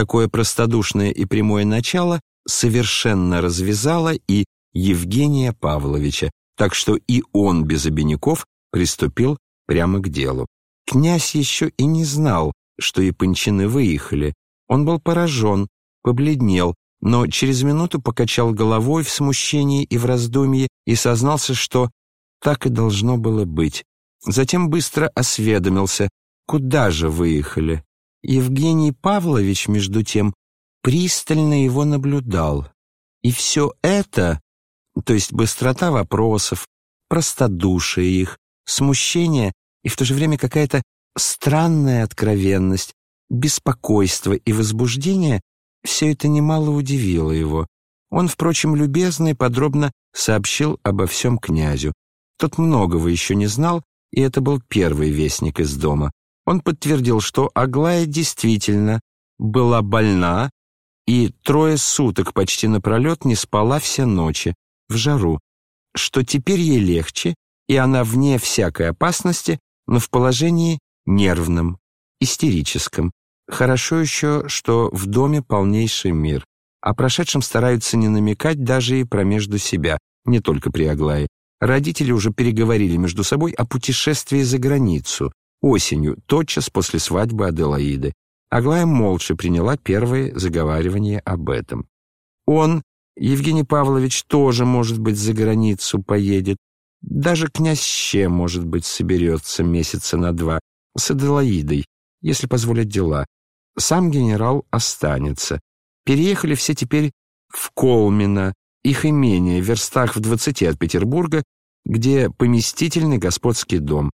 Такое простодушное и прямое начало совершенно развязало и Евгения Павловича, так что и он без обиняков приступил прямо к делу. Князь еще и не знал, что Япончины выехали. Он был поражен, побледнел, но через минуту покачал головой в смущении и в раздумье и сознался, что так и должно было быть. Затем быстро осведомился, куда же выехали. Евгений Павлович, между тем, пристально его наблюдал. И все это, то есть быстрота вопросов, простодушие их, смущение и в то же время какая-то странная откровенность, беспокойство и возбуждение, все это немало удивило его. Он, впрочем, любезно и подробно сообщил обо всем князю. Тот многого еще не знал, и это был первый вестник из дома. Он подтвердил, что Аглая действительно была больна и трое суток почти напролет не спала все ночи, в жару, что теперь ей легче, и она вне всякой опасности, но в положении нервном, истерическом. Хорошо еще, что в доме полнейший мир. О прошедшем стараются не намекать даже и промежду себя, не только при Аглае. Родители уже переговорили между собой о путешествии за границу, осенью, тотчас после свадьбы Аделаиды. Аглая молча приняла первые заговаривания об этом. Он, Евгений Павлович, тоже, может быть, за границу поедет. Даже князь Ще, может быть, соберется месяца на два с Аделаидой, если позволят дела. Сам генерал останется. Переехали все теперь в Колмино, их имение в верстах в двадцати от Петербурга, где поместительный господский дом.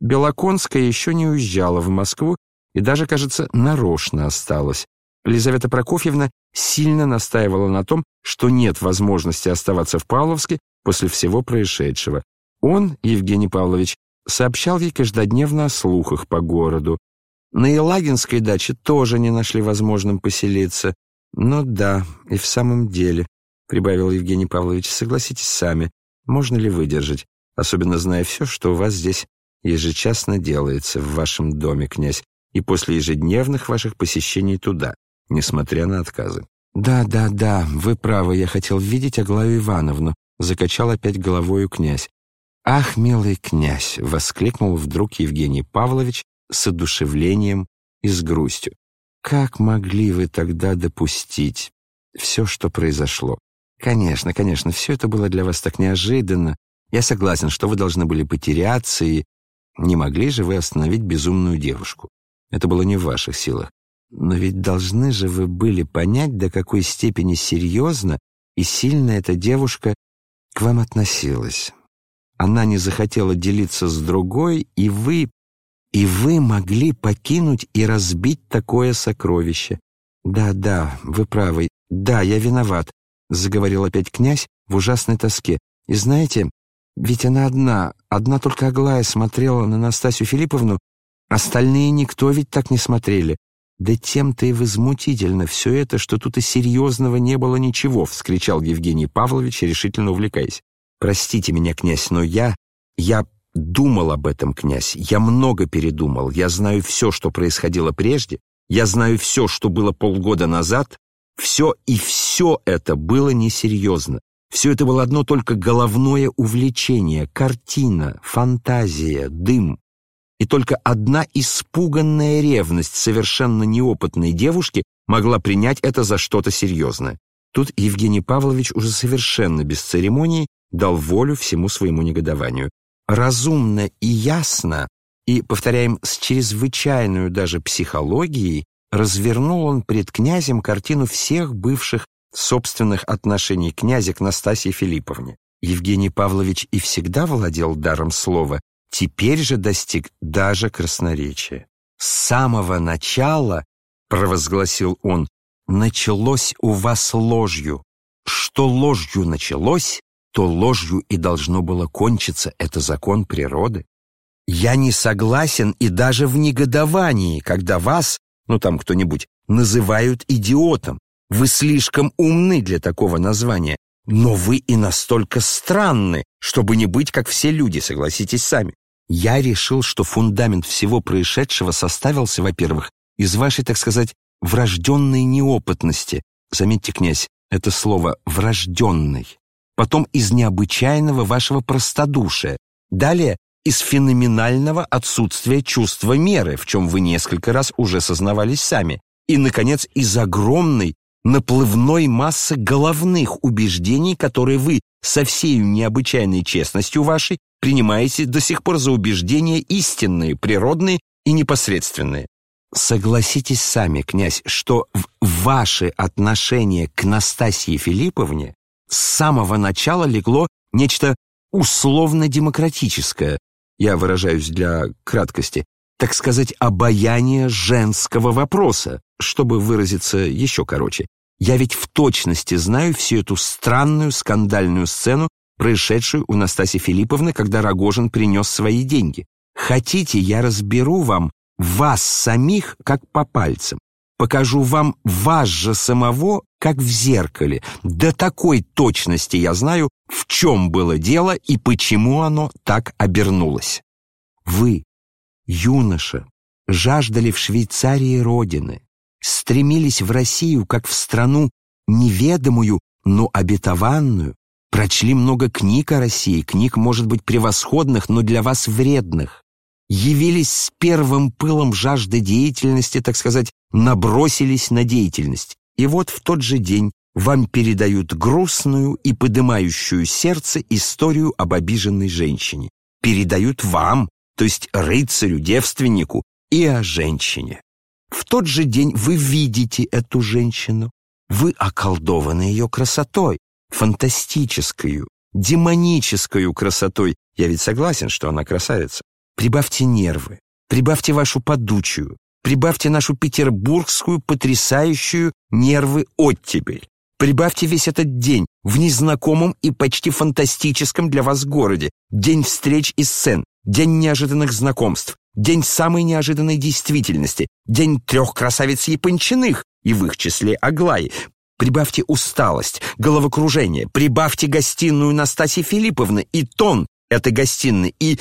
Белоконская еще не уезжала в Москву и даже, кажется, нарочно осталась. Елизавета Прокофьевна сильно настаивала на том, что нет возможности оставаться в Павловске после всего происшедшего. Он, Евгений Павлович, сообщал ей каждодневно о слухах по городу. На Елагинской даче тоже не нашли возможным поселиться. «Ну да, и в самом деле», — прибавил Евгений Павлович, — «согласитесь сами, можно ли выдержать, особенно зная все, что у вас здесь ежечасно делается в вашем доме, князь, и после ежедневных ваших посещений туда, несмотря на отказы». «Да, да, да, вы правы, я хотел видеть Аглаю Ивановну», — закачал опять головою князь. «Ах, милый князь!» — воскликнул вдруг Евгений Павлович с одушевлением и с грустью. «Как могли вы тогда допустить все, что произошло? Конечно, конечно, все это было для вас так неожиданно. Я согласен, что вы должны были потеряться, и не могли же вы остановить безумную девушку. Это было не в ваших силах. Но ведь должны же вы были понять, до какой степени серьезно и сильно эта девушка к вам относилась. Она не захотела делиться с другой, и вы и вы могли покинуть и разбить такое сокровище. Да, да, вы правы. Да, я виноват, заговорил опять князь в ужасной тоске. И знаете, ведь она одна, одна только Аглая смотрела на Настасью Филипповну, остальные никто ведь так не смотрели. Да тем-то и возмутительно все это, что тут и серьезного не было ничего, вскричал Евгений Павлович, решительно увлекаясь. Простите меня, князь, но я, я думал об этом, князь, я много передумал, я знаю все, что происходило прежде, я знаю все, что было полгода назад, все и все это было несерьезно. Все это было одно только головное увлечение, картина, фантазия, дым. И только одна испуганная ревность совершенно неопытной девушки могла принять это за что-то серьезное. Тут Евгений Павлович уже совершенно без церемонии дал волю всему своему негодованию разумно и ясно, и, повторяем, с чрезвычайную даже психологией, развернул он пред князем картину всех бывших собственных отношений князя к Настасье Филипповне. Евгений Павлович и всегда владел даром слова, теперь же достиг даже красноречия. «С самого начала, — провозгласил он, — началось у вас ложью. Что ложью началось, то ложью и должно было кончиться, это закон природы. Я не согласен и даже в негодовании, когда вас, ну там кто-нибудь, называют идиотом. Вы слишком умны для такого названия, но вы и настолько странны, чтобы не быть как все люди, согласитесь сами. Я решил, что фундамент всего происшедшего составился, во-первых, из вашей, так сказать, врожденной неопытности. Заметьте, князь, это слово «врожденный». Потом из необычайного вашего простодушия. Далее из феноменального отсутствия чувства меры, в чем вы несколько раз уже сознавались сами. И, наконец, из огромной наплывной массы головных убеждений, которые вы со всей необычайной честностью вашей принимаете до сих пор за убеждения истинные, природные и непосредственные. Согласитесь сами, князь, что в ваше отношение к Настасье Филипповне с самого начала легло нечто условно-демократическое, я выражаюсь для краткости, так сказать, обаяние женского вопроса, чтобы выразиться еще короче. Я ведь в точности знаю всю эту странную скандальную сцену, происшедшую у Настасьи Филипповны, когда Рогожин принес свои деньги. Хотите, я разберу вам вас самих, как по пальцам. Покажу вам вас же самого, как в зеркале. До такой точности я знаю, в чем было дело и почему оно так обернулось. Вы, юноша, жаждали в Швейцарии родины, стремились в Россию, как в страну неведомую, но обетованную, прочли много книг о России, книг, может быть, превосходных, но для вас вредных, явились с первым пылом жажды деятельности, так сказать, набросились на деятельность. И вот в тот же день вам передают грустную и подымающую сердце историю об обиженной женщине. Передают вам, то есть рыцарю, девственнику, и о женщине. В тот же день вы видите эту женщину. Вы околдованы ее красотой, фантастическую, демоническую красотой. Я ведь согласен, что она красавица. Прибавьте нервы, прибавьте вашу подучую, прибавьте нашу петербургскую потрясающую нервы оттепель. Прибавьте весь этот день в незнакомом и почти фантастическом для вас городе, день встреч и сцен, день неожиданных знакомств, день самой неожиданной действительности, день трех красавиц Япончиных, и в их числе Аглаи. Прибавьте усталость, головокружение, прибавьте гостиную Настасьи Филипповны и тон этой гостиной, и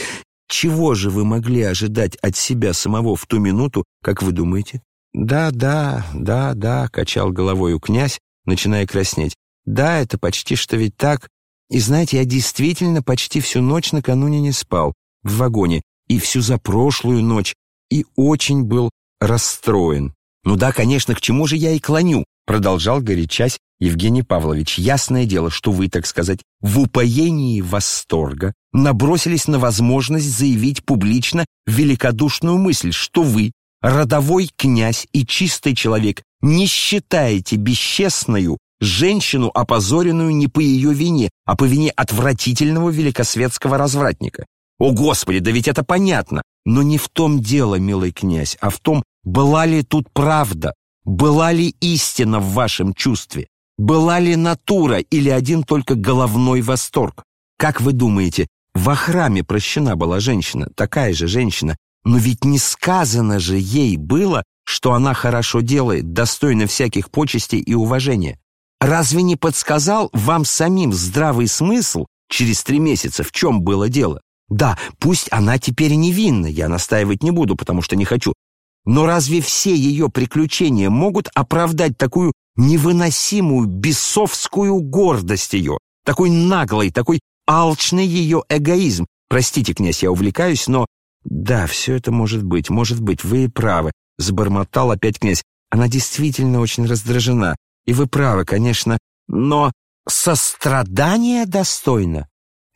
чего же вы могли ожидать от себя самого в ту минуту, как вы думаете? «Да, да, да, да», — качал головой у князь, начиная краснеть. «Да, это почти что ведь так. И знаете, я действительно почти всю ночь накануне не спал в вагоне, и всю за прошлую ночь, и очень был расстроен. «Ну да, конечно, к чему же я и клоню?» продолжал горячась Евгений Павлович. «Ясное дело, что вы, так сказать, в упоении восторга набросились на возможность заявить публично великодушную мысль, что вы, родовой князь и чистый человек, не считаете бесчестную женщину, опозоренную не по ее вине, а по вине отвратительного великосветского развратника. О, Господи, да ведь это понятно. Но не в том дело, милый князь, а в том, была ли тут правда, была ли истина в вашем чувстве, была ли натура или один только головной восторг. Как вы думаете, во храме прощена была женщина, такая же женщина, но ведь не сказано же ей было, что она хорошо делает, достойна всяких почестей и уважения. Разве не подсказал вам самим здравый смысл через три месяца, в чем было дело? Да, пусть она теперь невинна, я настаивать не буду, потому что не хочу. Но разве все ее приключения могут оправдать такую невыносимую бесовскую гордость ее, такой наглый, такой алчный ее эгоизм? Простите, князь, я увлекаюсь, но... Да, все это может быть, может быть, вы правы, забормотал опять князь. Она действительно очень раздражена. И вы правы, конечно, но сострадание достойно.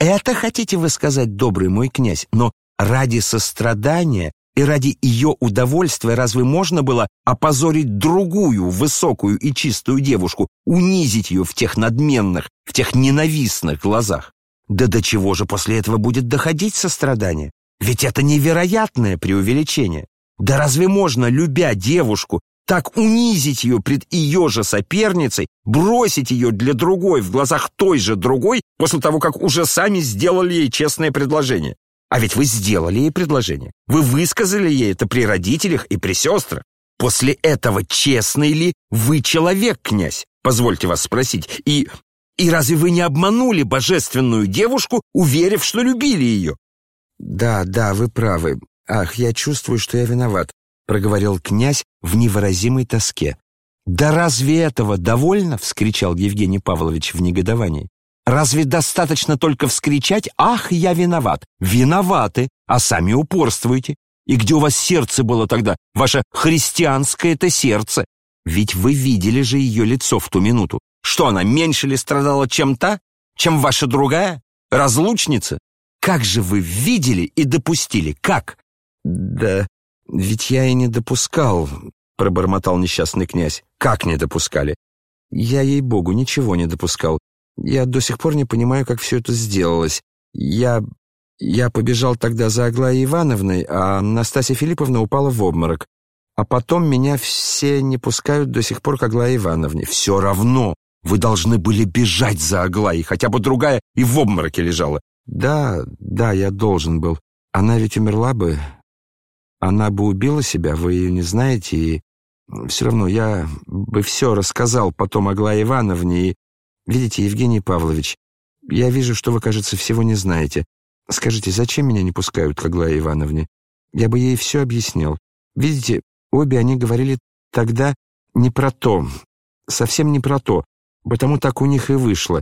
Это хотите вы сказать, добрый мой князь, но ради сострадания и ради ее удовольствия разве можно было опозорить другую высокую и чистую девушку, унизить ее в тех надменных, в тех ненавистных глазах? Да до чего же после этого будет доходить сострадание? Ведь это невероятное преувеличение. Да разве можно, любя девушку, так унизить ее пред ее же соперницей, бросить ее для другой в глазах той же другой, после того, как уже сами сделали ей честное предложение. А ведь вы сделали ей предложение. Вы высказали ей это при родителях и при сестрах. После этого честный ли вы человек, князь? Позвольте вас спросить. И, и разве вы не обманули божественную девушку, уверив, что любили ее? Да, да, вы правы. Ах, я чувствую, что я виноват. Проговорил князь в невыразимой тоске. «Да разве этого довольно?» — вскричал Евгений Павлович в негодовании. «Разве достаточно только вскричать «Ах, я виноват!» Виноваты, а сами упорствуете. И где у вас сердце было тогда, ваше христианское это сердце? Ведь вы видели же ее лицо в ту минуту. Что она, меньше ли страдала, чем та? Чем ваша другая? Разлучница? Как же вы видели и допустили? Как? Да ведь я и не допускал, пробормотал несчастный князь. Как не допускали? Я, ей-богу, ничего не допускал. Я до сих пор не понимаю, как все это сделалось. Я... я побежал тогда за Аглаей Ивановной, а Настасья Филипповна упала в обморок. А потом меня все не пускают до сих пор к Аглае Ивановне. Все равно вы должны были бежать за Аглаей, хотя бы другая и в обмороке лежала. Да, да, я должен был. Она ведь умерла бы. Она бы убила себя, вы ее не знаете, и все равно я бы все рассказал потом Аглае Ивановне. И, видите, Евгений Павлович, я вижу, что вы, кажется, всего не знаете. Скажите, зачем меня не пускают к Аглае Ивановне? Я бы ей все объяснил. Видите, Обе они говорили тогда не про то, совсем не про то, потому так у них и вышло.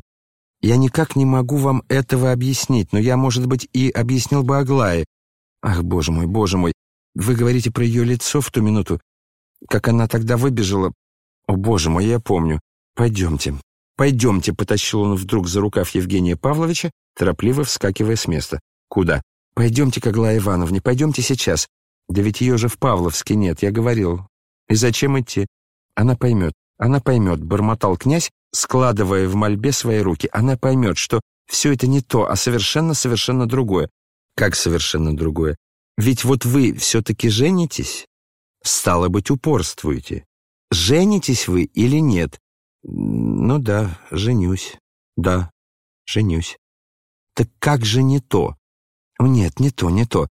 Я никак не могу вам этого объяснить, но я, может быть, и объяснил бы Аглае. Ах, боже мой, боже мой, вы говорите про ее лицо в ту минуту, как она тогда выбежала. О, боже мой, я помню. Пойдемте, пойдемте, потащил он вдруг за рукав Евгения Павловича, торопливо вскакивая с места. Куда? Пойдемте к Аглае Ивановне, пойдемте сейчас. Да ведь ее же в Павловске нет, я говорил. И зачем идти? Она поймет, она поймет, бормотал князь, складывая в мольбе свои руки. Она поймет, что все это не то, а совершенно-совершенно другое. Как совершенно другое? Ведь вот вы все-таки женитесь? Стало быть, упорствуете. Женитесь вы или нет? Ну да, женюсь. Да, женюсь. Так как же не то? Нет, не то, не то.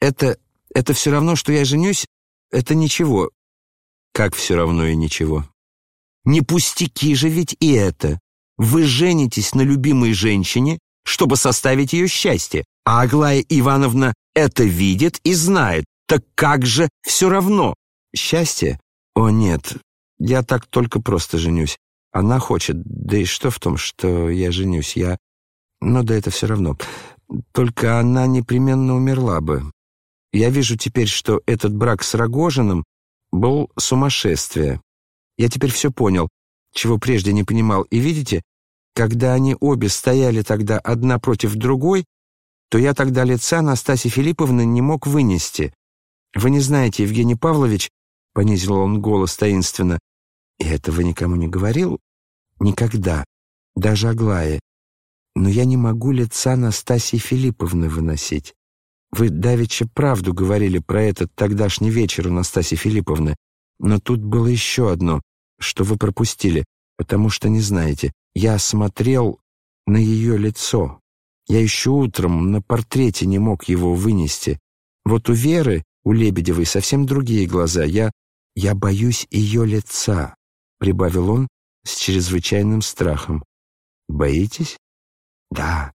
Это это все равно, что я женюсь, это ничего. Как все равно и ничего? Не пустяки же ведь и это. Вы женитесь на любимой женщине, чтобы составить ее счастье, а Аглая Ивановна это видит и знает. Так как же все равно? Счастье? О, нет, я так только просто женюсь. Она хочет, да и что в том, что я женюсь, я... Ну да это все равно. Только она непременно умерла бы. Я вижу теперь, что этот брак с Рогожиным был сумасшествие. Я теперь все понял, чего прежде не понимал. И видите, когда они обе стояли тогда одна против другой, то я тогда лица Настасьи Филипповны не мог вынести. Вы не знаете, Евгений Павлович, — понизил он голос таинственно, — и этого никому не говорил? Никогда, даже Аглае. Но я не могу лица Настасьи Филипповны выносить. Вы давеча правду говорили про этот тогдашний вечер у Настасьи Филипповны, но тут было еще одно, что вы пропустили, потому что не знаете. Я смотрел на ее лицо. Я еще утром на портрете не мог его вынести. Вот у Веры, у Лебедевой, совсем другие глаза. Я... я боюсь ее лица», — прибавил он с чрезвычайным страхом. «Боитесь?» «Да,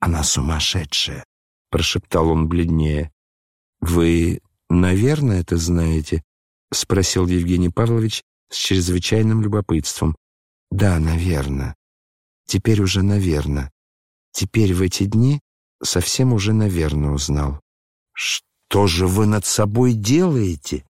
она сумасшедшая прошептал он бледнее. «Вы, наверное, это знаете?» — спросил Евгений Павлович с чрезвычайным любопытством. «Да, наверное. Теперь уже наверное. Теперь в эти дни совсем уже наверное узнал». «Что же вы над собой делаете?»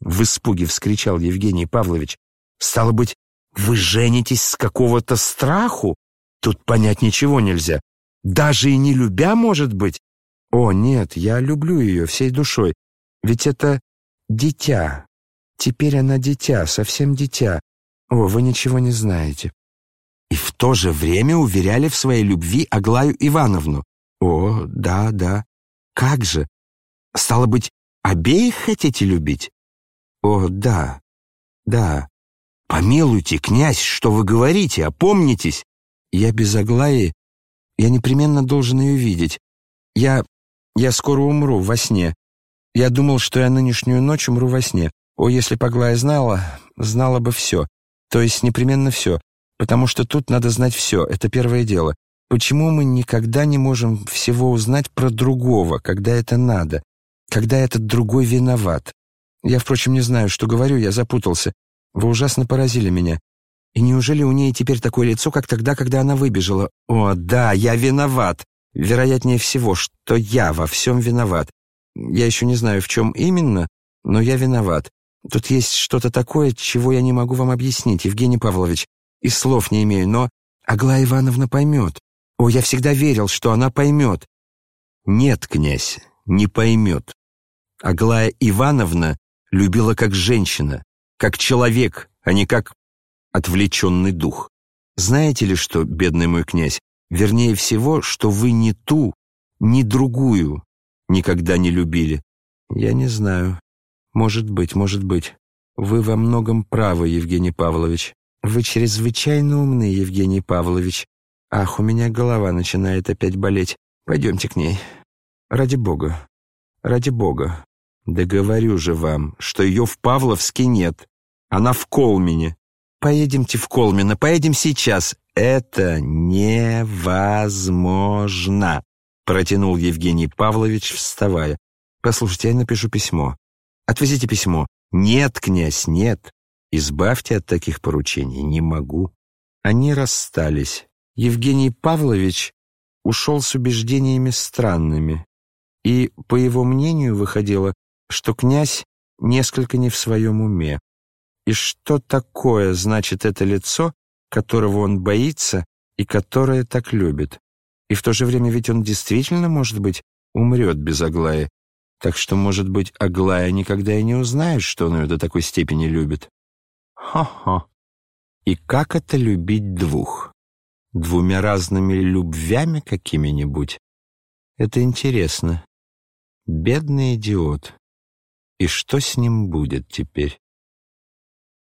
В испуге вскричал Евгений Павлович. «Стало быть, вы женитесь с какого-то страху? Тут понять ничего нельзя. Даже и не любя, может быть?» О, нет, я люблю ее всей душой. Ведь это дитя. Теперь она дитя, совсем дитя. О, вы ничего не знаете. И в то же время уверяли в своей любви Аглаю Ивановну. О, да, да. Как же? Стало быть, обеих хотите любить? О, да, да. Помилуйте, князь, что вы говорите, опомнитесь. Я без Аглаи, я непременно должен ее видеть. Я я скоро умру во сне. Я думал, что я нынешнюю ночь умру во сне. О, если бы Аглая знала, знала бы все. То есть непременно все. Потому что тут надо знать все, это первое дело. Почему мы никогда не можем всего узнать про другого, когда это надо? Когда этот другой виноват? Я, впрочем, не знаю, что говорю, я запутался. Вы ужасно поразили меня. И неужели у ней теперь такое лицо, как тогда, когда она выбежала? О, да, я виноват. Вероятнее всего, что я во всем виноват. Я еще не знаю, в чем именно, но я виноват. Тут есть что-то такое, чего я не могу вам объяснить, Евгений Павлович. И слов не имею, но Аглая Ивановна поймет. О, я всегда верил, что она поймет. Нет, князь, не поймет. Аглая Ивановна любила как женщина, как человек, а не как отвлеченный дух. Знаете ли что, бедный мой князь, вернее всего, что вы ни ту, ни другую никогда не любили? Я не знаю. Может быть, может быть. Вы во многом правы, Евгений Павлович. Вы чрезвычайно умны, Евгений Павлович. Ах, у меня голова начинает опять болеть. Пойдемте к ней. Ради бога. Ради бога. Да говорю же вам, что ее в Павловске нет. Она в Колмине. Поедемте в Колмино, поедем сейчас. Это невозможно, протянул Евгений Павлович, вставая. Послушайте, я напишу письмо. Отвезите письмо. Нет, князь, нет. Избавьте от таких поручений. Не могу. Они расстались. Евгений Павлович ушел с убеждениями странными. И, по его мнению, выходило, что князь несколько не в своем уме. И что такое значит это лицо, которого он боится и которое так любит? И в то же время ведь он действительно, может быть, умрет без Аглаи. Так что, может быть, Аглая никогда и не узнает, что он ее до такой степени любит. Хо-хо. И как это любить двух? Двумя разными любвями какими-нибудь? Это интересно. Бедный идиот. И что с ним будет теперь?